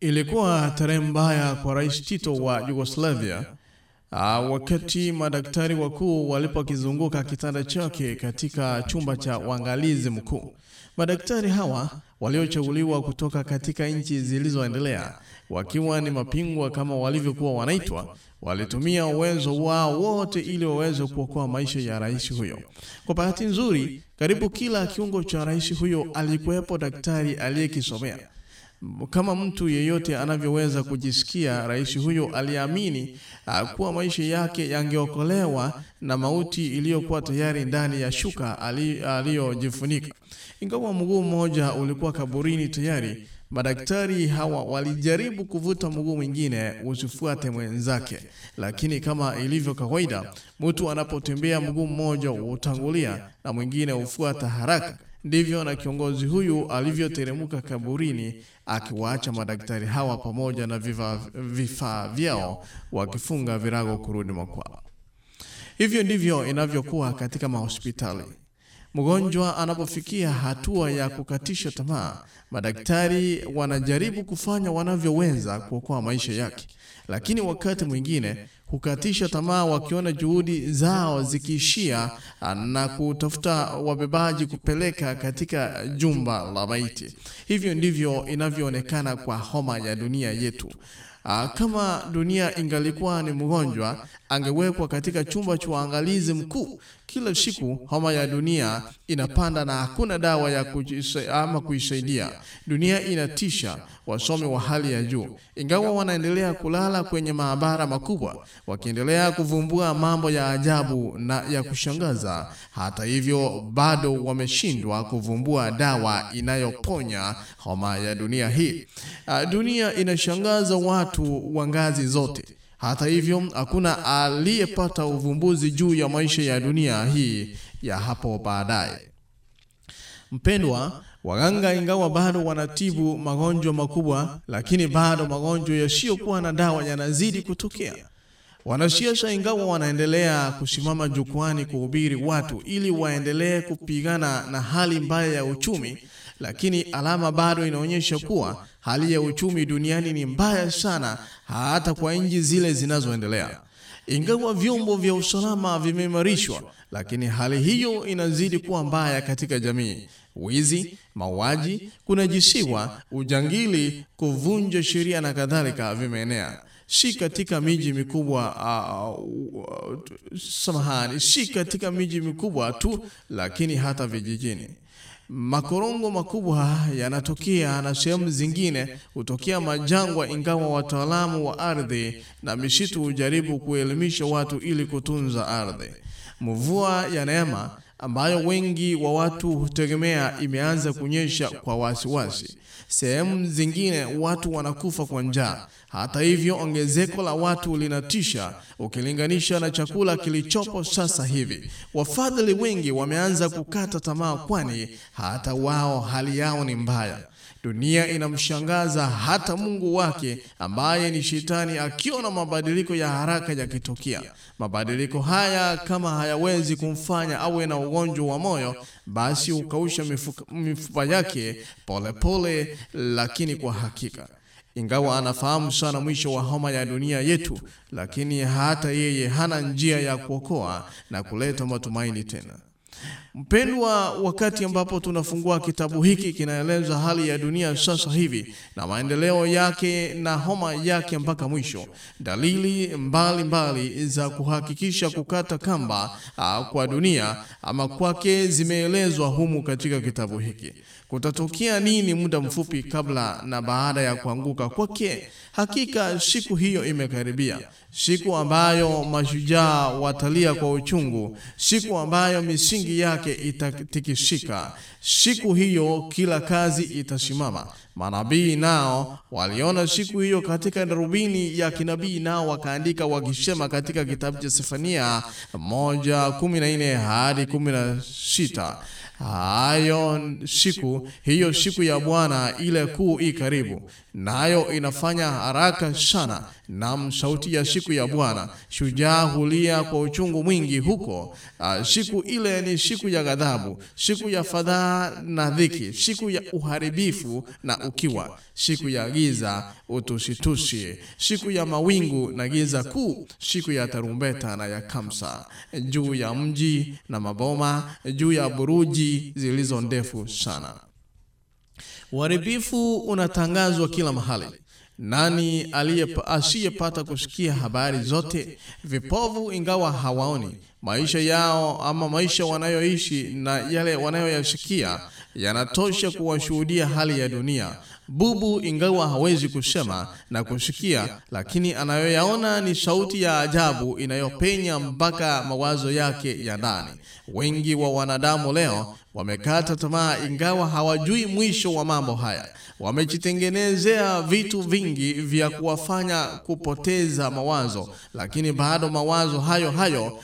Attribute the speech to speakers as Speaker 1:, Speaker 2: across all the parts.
Speaker 1: Ilikuwa tarehe mbaya kwa Rais Tito wa Yugoslavia uh, wakati madaktari wakuu walipokizunguka kitanda chake katika chumba cha uangalizi mkuu. Madaktari hawa waliochaguliwa kutoka katika nchi zilizoendelea wakiwa ni mapingwa kama walivyokuwa wanaitwa, walitumia uwezo wao wote ili waweze kuokoa maisha ya rais huyo. Kwa bahati nzuri, karibu kila kiungo cha rais huyo alikuwepo daktari aliyekisomea. Kama mtu yeyote anavyoweza kujisikia, rais huyo aliamini uh, kuwa maisha yake yangeokolewa na mauti iliyokuwa tayari ndani ya shuka aliyojifunika. Ingawa mguu mmoja ulikuwa kaburini tayari, madaktari hawa walijaribu kuvuta mguu mwingine usifuate mwenzake, lakini kama ilivyo kawaida, mtu anapotembea mguu mmoja hutangulia na mwingine ufuata haraka. Ndivyo na kiongozi huyu alivyoteremka kaburini akiwaacha madaktari hawa pamoja na vifaa vyao wakifunga virago kurudi makwao. Hivyo ndivyo inavyokuwa katika mahospitali. Mgonjwa anapofikia hatua ya kukatisha tamaa, madaktari wanajaribu kufanya wanavyoweza kuokoa maisha yake, lakini wakati mwingine hukatisha tamaa wakiona juhudi zao zikiishia na kutafuta wabebaji kupeleka katika jumba la maiti. Hivyo ndivyo inavyoonekana kwa homa ya dunia yetu. Kama dunia ingalikuwa ni mgonjwa, angewekwa katika chumba cha uangalizi mkuu. Kila siku homa ya dunia inapanda na hakuna dawa ya kujisa, ama kuisaidia. Dunia inatisha wasomi wa hali ya juu, ingawa wanaendelea kulala kwenye maabara makubwa, wakiendelea kuvumbua mambo ya ajabu na ya kushangaza. Hata hivyo, bado wameshindwa kuvumbua dawa inayoponya homa ya dunia hii. Dunia inashangaza watu wa ngazi zote. Hata hivyo hakuna aliyepata uvumbuzi juu ya maisha ya dunia hii ya hapo baadaye. Mpendwa, waganga ingawa bado wanatibu magonjwa makubwa, lakini bado magonjwa yasiyokuwa na dawa yanazidi kutokea. Wanasiasa ingawa wanaendelea kusimama jukwani kuhubiri watu ili waendelee kupigana na hali mbaya ya uchumi, lakini alama bado inaonyesha kuwa hali ya uchumi duniani ni mbaya sana, hata kwa nchi zile zinazoendelea. Ingawa vyombo vya usalama vimeimarishwa, lakini hali hiyo inazidi kuwa mbaya katika jamii. Wizi, mauaji, kunajisiwa, ujangili, kuvunja sheria na kadhalika vimeenea si katika miji mikubwa uh, uh, samahani, si katika miji mikubwa tu, lakini hata vijijini. Makorongo makubwa yanatokea na sehemu zingine hutokea majangwa, ingawa wataalamu wa ardhi na misitu hujaribu kuelimisha watu ili kutunza ardhi. Mvua ya neema ambayo wengi wa watu hutegemea imeanza kunyesha kwa wasiwasi. Sehemu zingine watu wanakufa kwa njaa. Hata hivyo, ongezeko la watu linatisha ukilinganisha na chakula kilichopo sasa hivi. Wafadhili wengi wameanza kukata tamaa, kwani hata wao hali yao ni mbaya. Dunia inamshangaza hata Mungu wake ambaye ni Shetani, akiona mabadiliko ya haraka yakitokea. Mabadiliko haya kama hayawezi kumfanya awe na ugonjwa wa moyo, basi ukausha mifupa yake polepole pole, lakini kwa hakika ingawa anafahamu sana mwisho wa homa ya dunia yetu, lakini hata yeye hana njia ya kuokoa na kuleta matumaini tena. Mpendwa, wakati ambapo tunafungua kitabu hiki kinaeleza hali ya dunia sasa hivi na maendeleo yake na homa yake mpaka mwisho, dalili mbalimbali mbali za kuhakikisha kukata kamba uh, kwa dunia ama kwake zimeelezwa humu katika kitabu hiki. Kutatokea nini muda mfupi kabla na baada ya kuanguka kwake? Hakika siku hiyo imekaribia, siku ambayo mashujaa watalia kwa uchungu, siku ambayo misingi yake itatikishika. Siku hiyo kila kazi itasimama. Manabii nao waliona siku hiyo katika darubini ya kinabii, nao wakaandika wakisema katika kitabu cha Sefania moja kumi na nne hadi kumi na sita hayo siku hiyo siku ya Bwana ile kuu i karibu, nayo inafanya haraka sana. Na sauti ya siku ya Bwana, shujaa hulia kwa uchungu mwingi huko. Uh, siku ile ni siku ya ghadhabu, siku ya fadhaa na dhiki, siku ya uharibifu na ukiwa, siku ya giza utusitusi, siku ya mawingu na giza kuu, siku ya tarumbeta na ya kamsa, juu ya mji na maboma, juu ya buruji zilizo ndefu sana. Uharibifu unatangazwa kila mahali. Nani asiyepata kusikia habari zote? Vipovu ingawa hawaoni, maisha yao ama maisha wanayoishi na yale wanayoyashikia yanatosha kuwashuhudia hali ya dunia. Bubu ingawa hawezi kusema na kushikia, lakini anayoyaona ni sauti ya ajabu inayopenya mpaka mawazo yake ya ndani. Wengi wa wanadamu leo wamekata tamaa, ingawa hawajui mwisho wa mambo haya. Wamejitengenezea vitu vingi vya kuwafanya kupoteza mawazo, lakini bado mawazo hayo hayo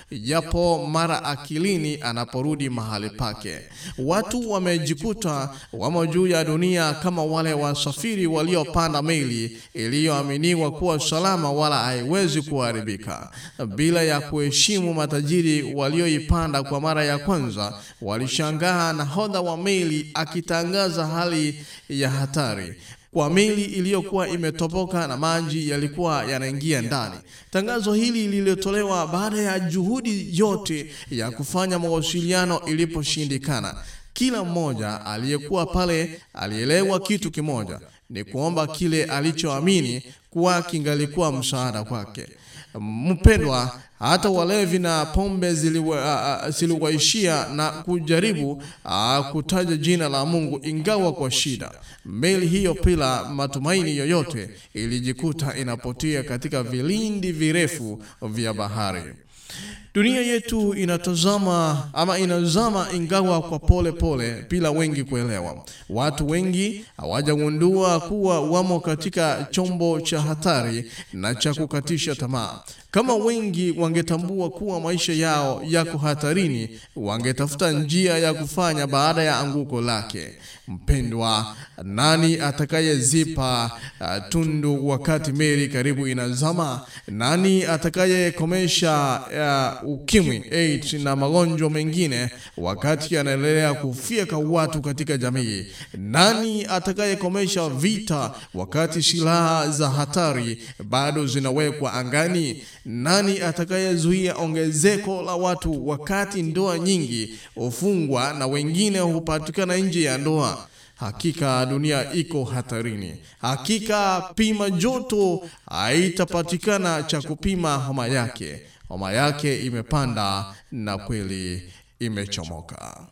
Speaker 1: yapo mara akilini anaporudi mahali pake. Watu wamejikuta wamo juu ya dunia kama wale wasafiri waliopanda meli iliyoaminiwa kuwa salama wala haiwezi kuharibika. Bila ya kuheshimu matajiri walioipanda kwa mara ya kwanza, walishangaa nahodha wa meli akitangaza hali ya hatari kwa meli iliyokuwa imetoboka na maji yalikuwa yanaingia ndani. Tangazo hili lilitolewa baada ya juhudi yote ya kufanya mawasiliano iliposhindikana. Kila mmoja aliyekuwa pale alielewa kitu kimoja, ni kuomba kile alichoamini kuwa kingalikuwa msaada kwake. Mpendwa, hata walevi na pombe ziliwaishia na kujaribu a, kutaja jina la Mungu ingawa kwa shida. Meli hiyo pila matumaini yoyote ilijikuta inapotia katika vilindi virefu vya bahari. Dunia yetu inatazama ama inazama ingawa kwa pole pole bila wengi kuelewa. Watu wengi hawajagundua kuwa wamo katika chombo cha hatari na cha kukatisha tamaa. Kama wengi wangetambua kuwa maisha yao yako hatarini, wangetafuta njia ya kufanya baada ya anguko lake. Mpendwa, nani atakayezipa uh, tundu wakati meli karibu inazama? Nani atakayekomesha uh, ukimwi, AIDS na magonjwa mengine wakati yanaendelea kufyeka watu katika jamii? Nani atakayekomesha vita wakati silaha za hatari bado zinawekwa angani? Nani atakayezuia ongezeko la watu wakati ndoa nyingi hufungwa na wengine hupatikana nje ya ndoa? Hakika dunia iko hatarini. Hakika pima joto haitapatikana cha kupima homa yake. Homa yake imepanda na kweli imechomoka.